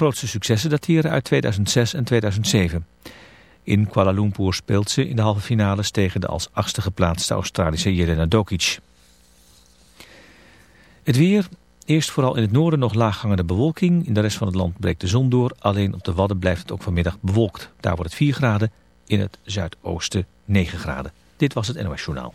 grootste successen dateren uit 2006 en 2007. In Kuala Lumpur speelt ze in de halve finales tegen de als achtste geplaatste Australische Jelena Dokic. Het weer, eerst vooral in het noorden nog laaghangende bewolking. In de rest van het land breekt de zon door. Alleen op de Wadden blijft het ook vanmiddag bewolkt. Daar wordt het 4 graden, in het zuidoosten 9 graden. Dit was het NOS Journaal.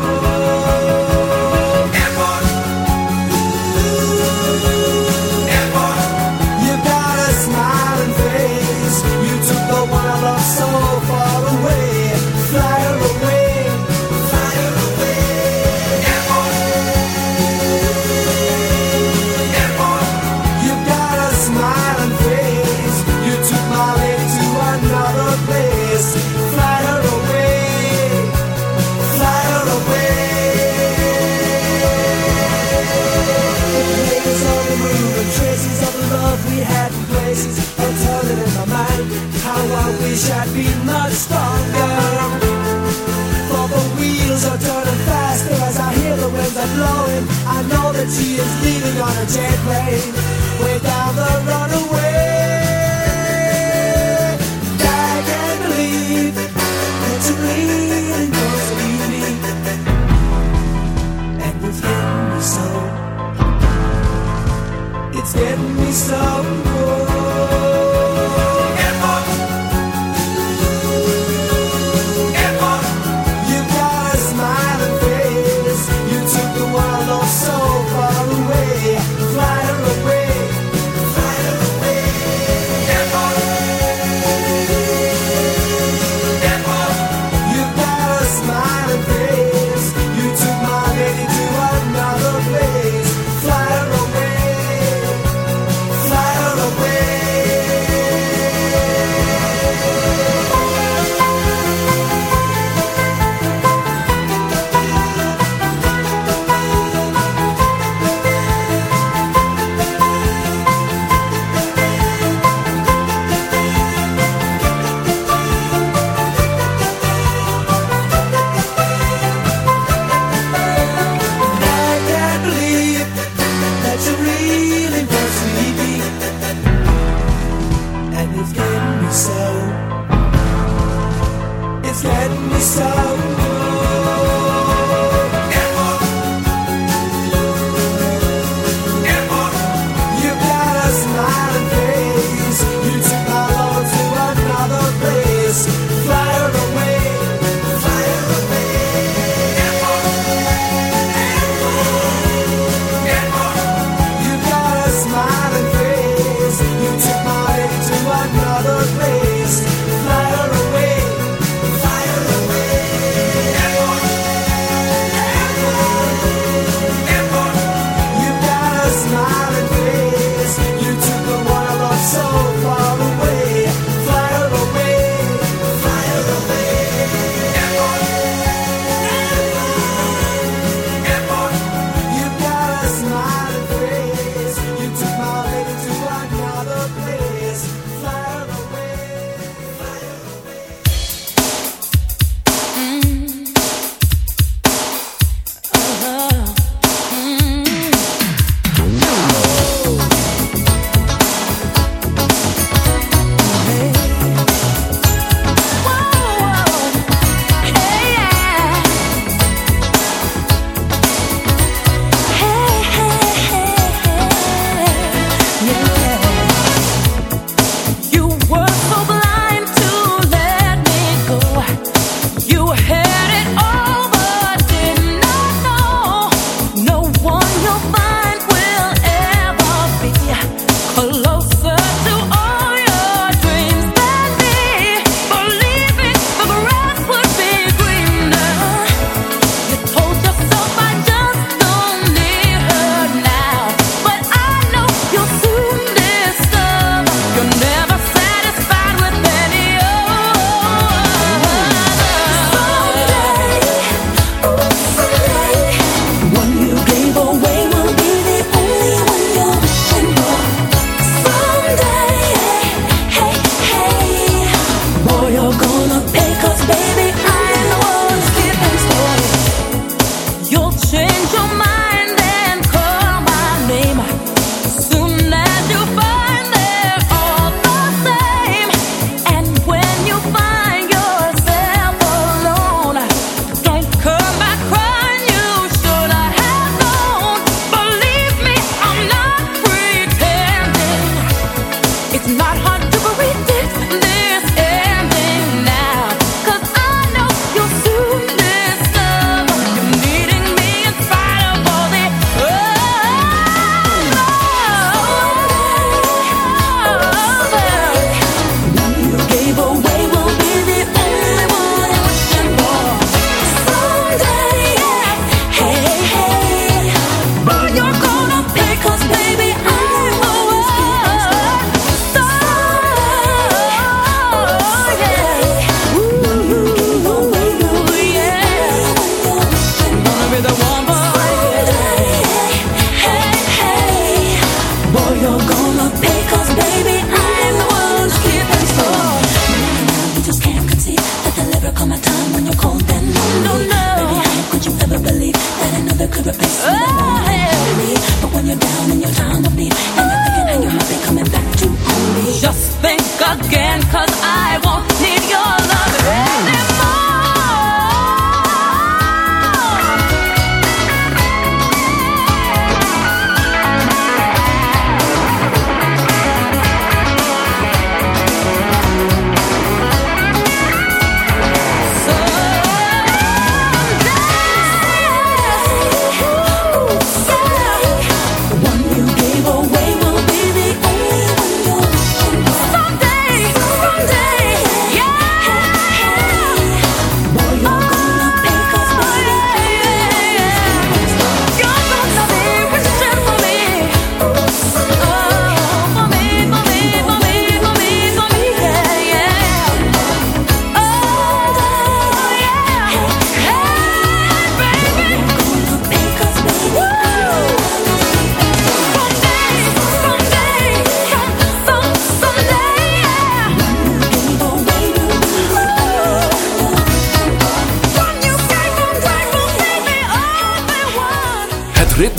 She is leaving on a jet plane, way down the runaway. I can't believe that to leave me, and it's getting me so. It's getting me so.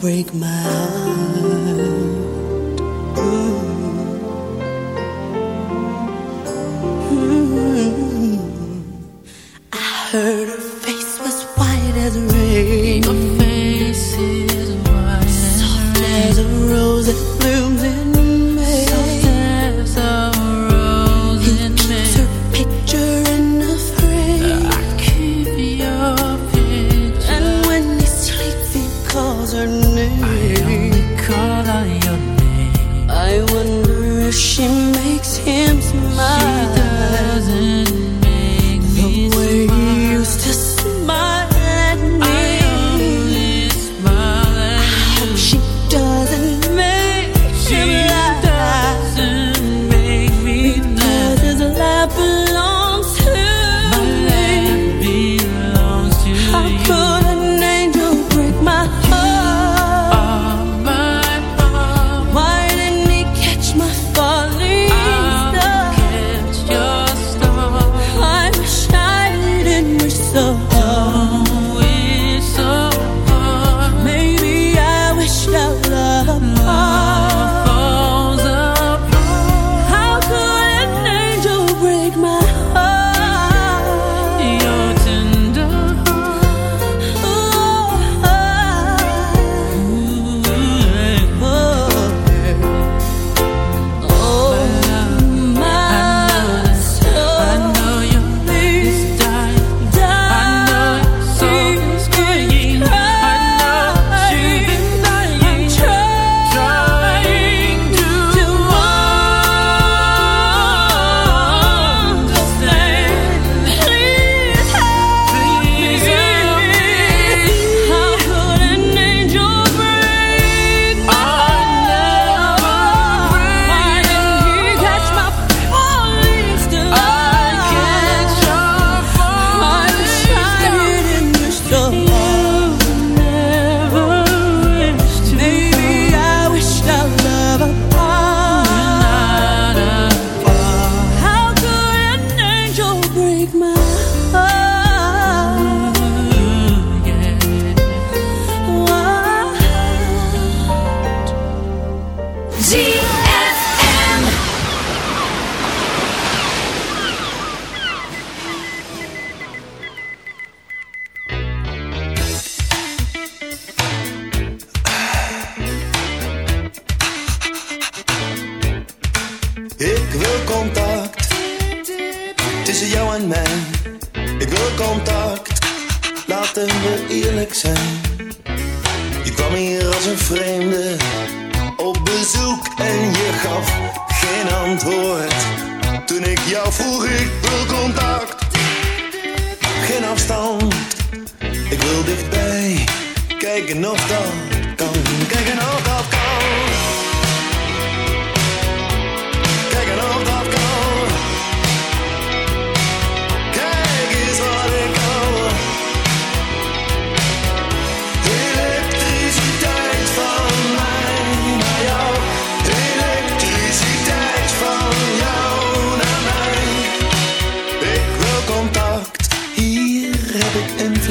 Break my heart?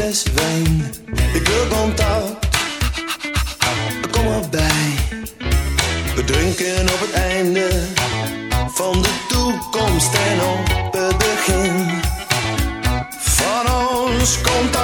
fles. Ik wil contact, kom bij, We drinken op het einde van de toekomst en op het begin. Van ons komt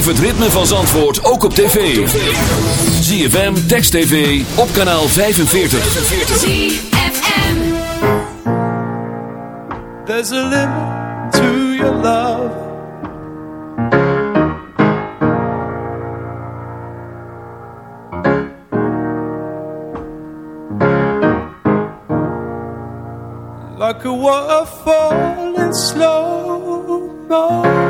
Beleef het ritme van Zandvoort ook op tv. ZFM, Text TV, op kanaal 45. ZFM. There's a limit to your love. Like a waterfall in slow motion.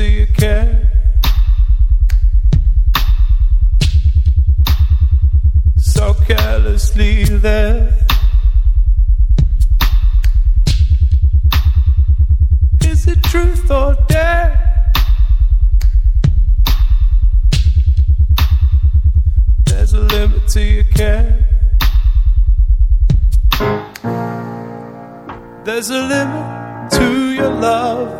To your care. So carelessly there. Is it truth or dare? There's a limit to your care. There's a limit to your love.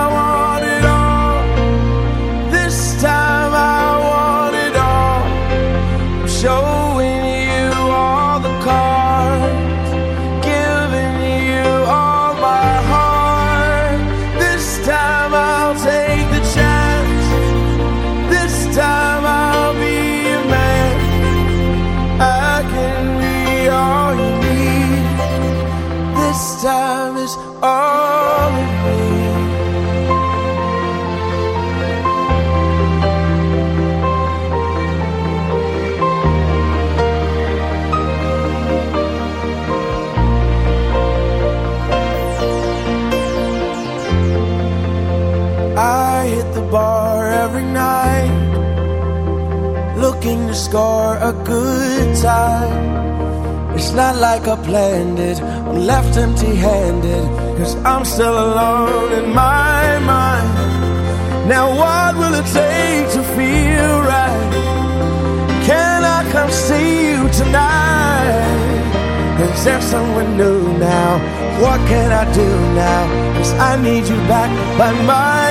score a good time. It's not like I planned it, I'm left empty handed, cause I'm still alone in my mind. Now, what will it take to feel right? Can I come see you tonight? Is there someone new now? What can I do now? Cause I need you back by my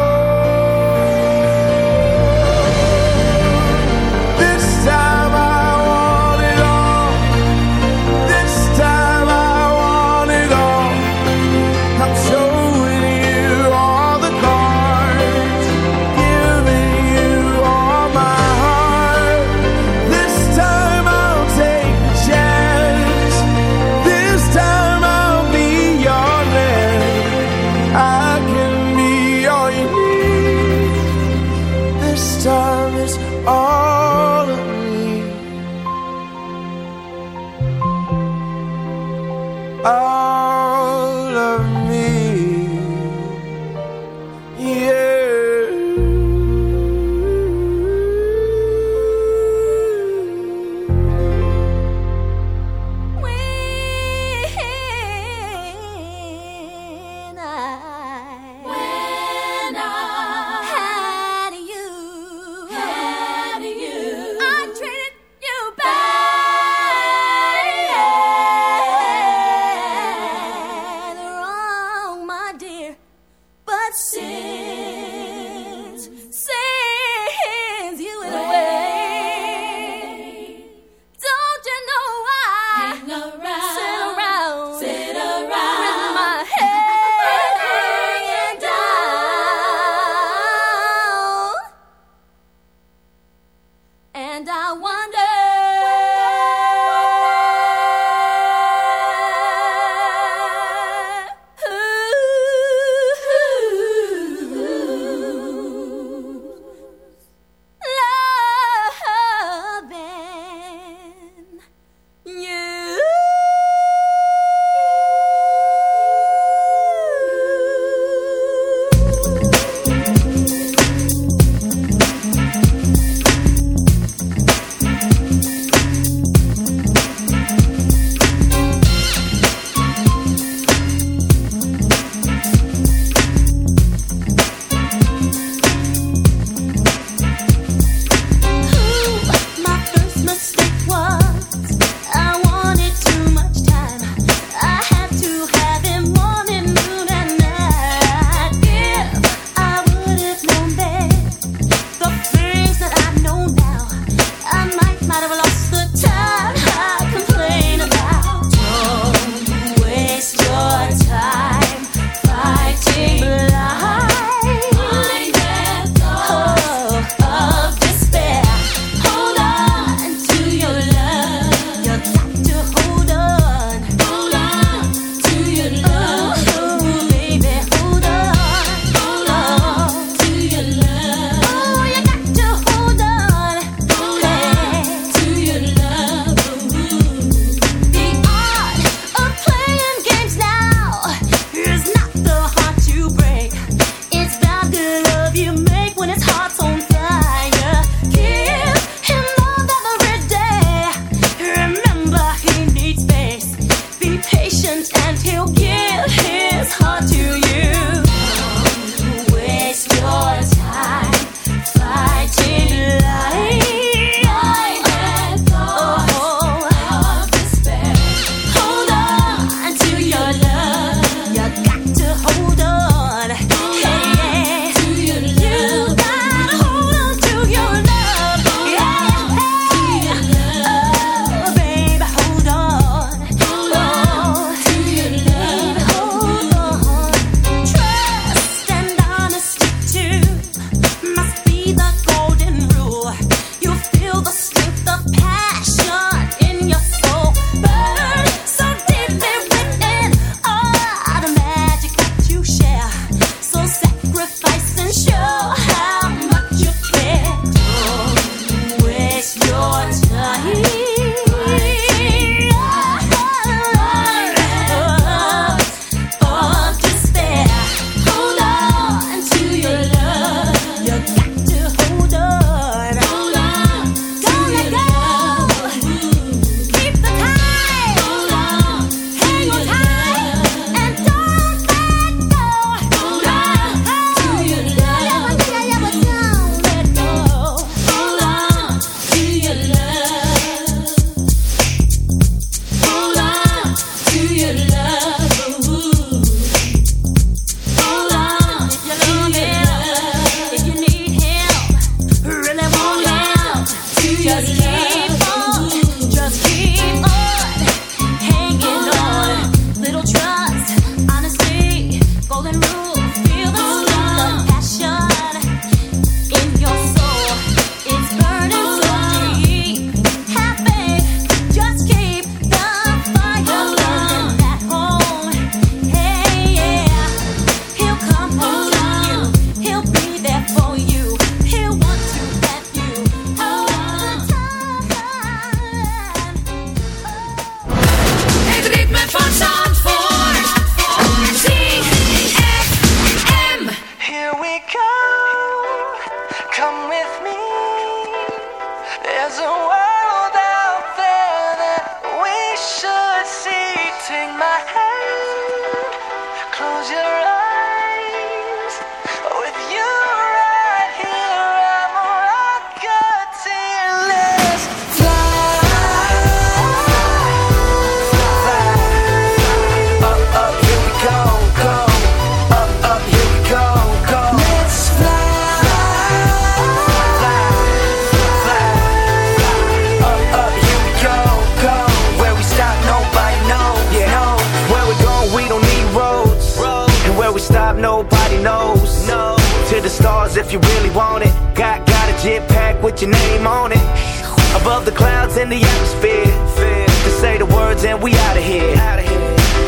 head.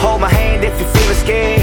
Hold my hand if you're feeling scared.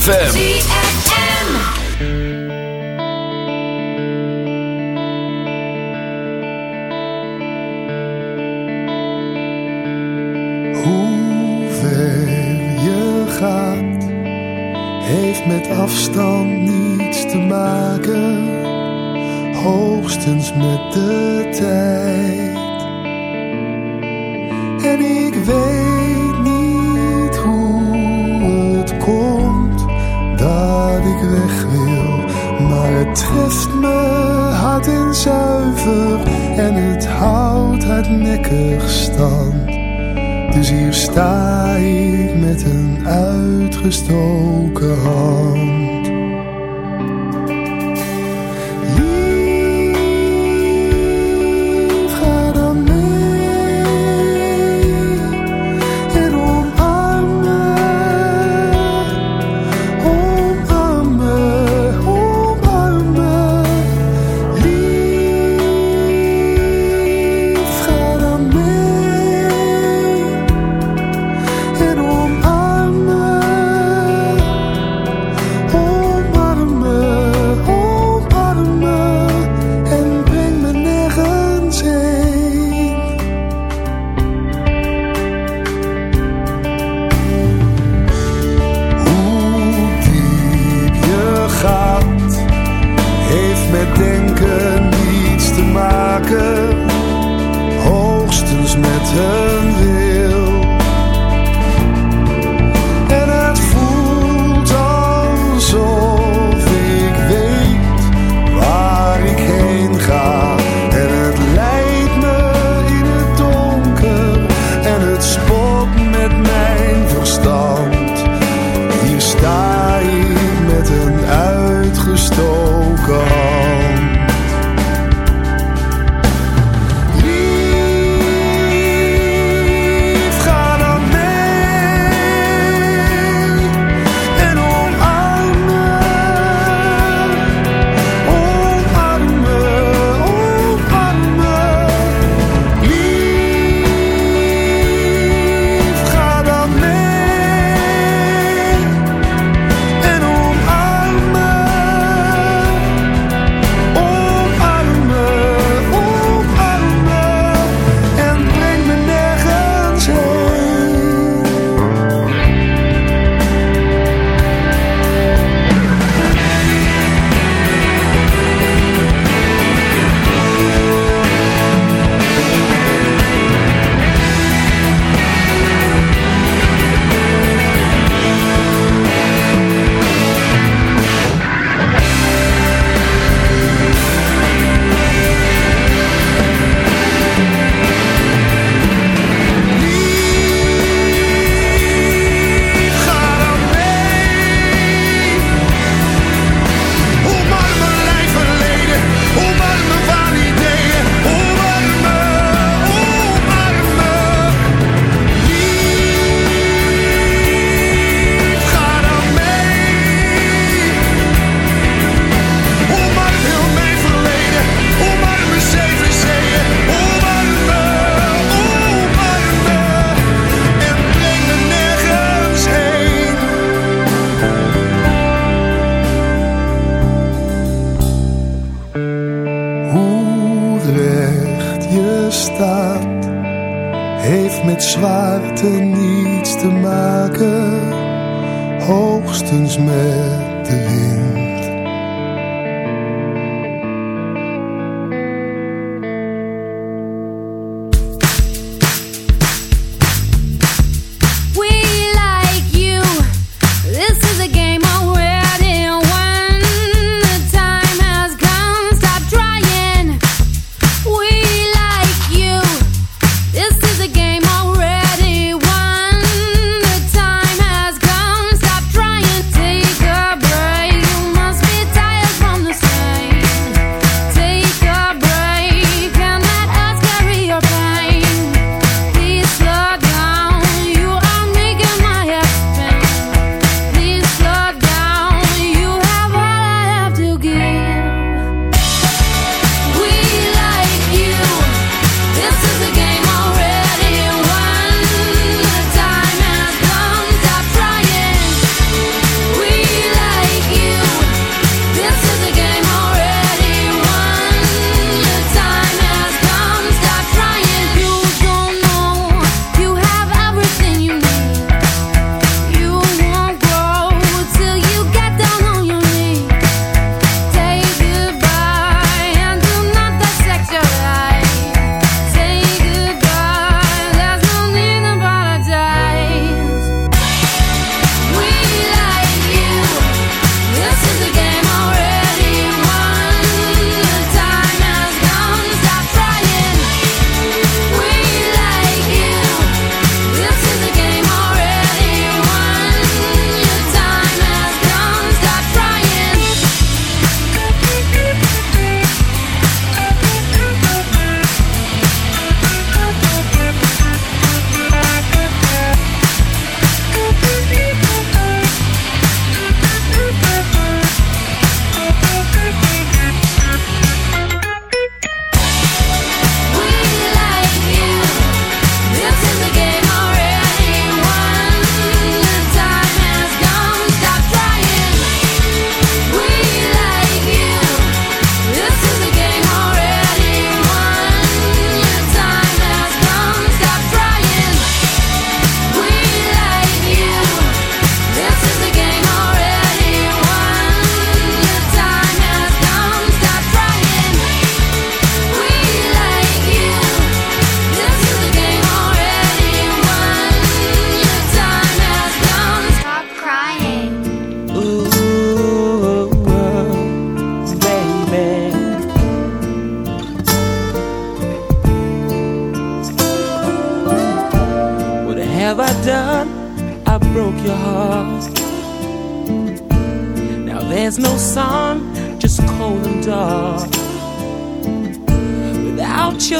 ZFM.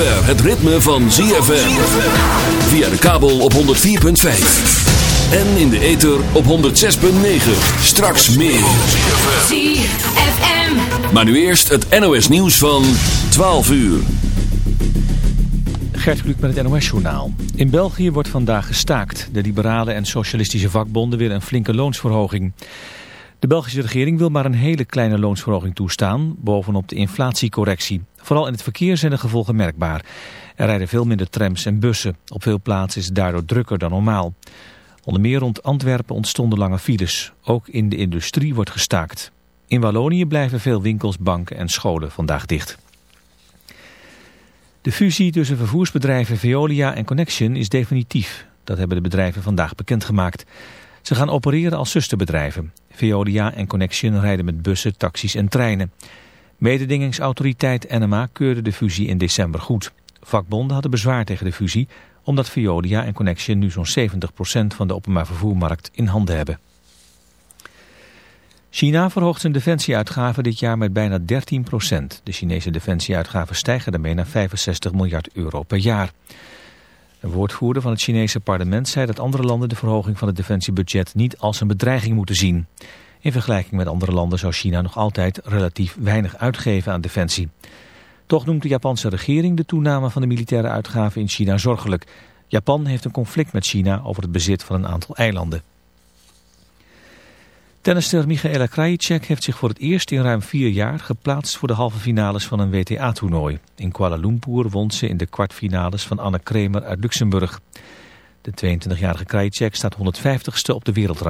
Zover het ritme van ZFM. Via de kabel op 104.5. En in de ether op 106.9. Straks meer. ZFM. Maar nu eerst het NOS nieuws van 12 uur. Gert Kluk met het NOS-journaal. In België wordt vandaag gestaakt. De liberale en socialistische vakbonden willen een flinke loonsverhoging. De Belgische regering wil maar een hele kleine loonsverhoging toestaan, bovenop de inflatiecorrectie. Vooral in het verkeer zijn de gevolgen merkbaar. Er rijden veel minder trams en bussen. Op veel plaatsen is het daardoor drukker dan normaal. Onder meer rond Antwerpen ontstonden lange files. Ook in de industrie wordt gestaakt. In Wallonië blijven veel winkels, banken en scholen vandaag dicht. De fusie tussen vervoersbedrijven Veolia en Connection is definitief. Dat hebben de bedrijven vandaag bekendgemaakt. Ze gaan opereren als zusterbedrijven. Veolia en Connection rijden met bussen, taxis en treinen. Mededingingsautoriteit NMA keurde de fusie in december goed. Vakbonden hadden bezwaar tegen de fusie... omdat Veolia en Connection nu zo'n 70% van de openbaar vervoermarkt in handen hebben. China verhoogt zijn defensieuitgaven dit jaar met bijna 13% De Chinese defensieuitgaven stijgen daarmee naar 65 miljard euro per jaar. Een woordvoerder van het Chinese parlement zei dat andere landen de verhoging van het defensiebudget niet als een bedreiging moeten zien. In vergelijking met andere landen zou China nog altijd relatief weinig uitgeven aan defensie. Toch noemt de Japanse regering de toename van de militaire uitgaven in China zorgelijk. Japan heeft een conflict met China over het bezit van een aantal eilanden. Tennister Michaela Krajicek heeft zich voor het eerst in ruim vier jaar geplaatst voor de halve finales van een WTA-toernooi. In Kuala Lumpur won ze in de kwartfinales van Anne Kremer uit Luxemburg. De 22-jarige Krajicek staat 150ste op de wereldrang.